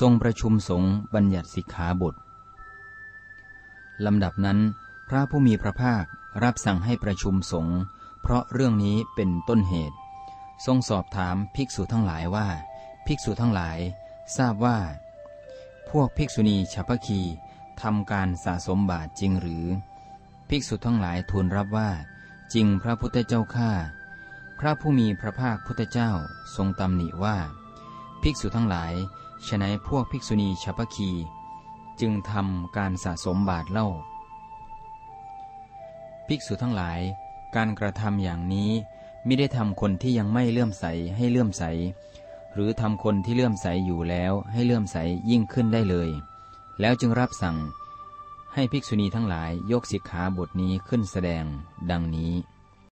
ทรงประชุมสงฆ์บัญญัติสิกขาบทลำดับนั้น พระผู้มีพระภาครับสั่งให้ประชุมสงฆ์เพราะเรื่องนี้เป็นต้นเหตุ ทรงสอบถามภิกษุทั้งหลายว่า ภิกษุทั้งหลาย ทราบว่า พวกภิกษุณีฉัพพคีทำการสะสมบาตรจริงหรือ ภิกษุทั้งหลายทูลรับว่า จริงพระพุทธเจ้าข้าพระผู้มีพระภาคพุทธเจ้าทรงตำหนิว่า ภิกษุทั้งหลายฉนัยพวกภิกษุณีฉัพพคี จึงทำการสะสมบาตรเล่า ภิกษุทั้งหลาย การกระทำอย่างนี้ไม่ได้ทำคนที่ยังไม่เลื่อมใสให้เลื่อมใส หรือทำคนที่เลื่อมใสอยู่แล้วให้เลื่อมใสยิ่งขึ้นได้เลย แล้วจึงรับสั่งให้ภิกษุณีทั้งหลายยกสิกขาบทนี้ขึ้นแสดง ดังนี้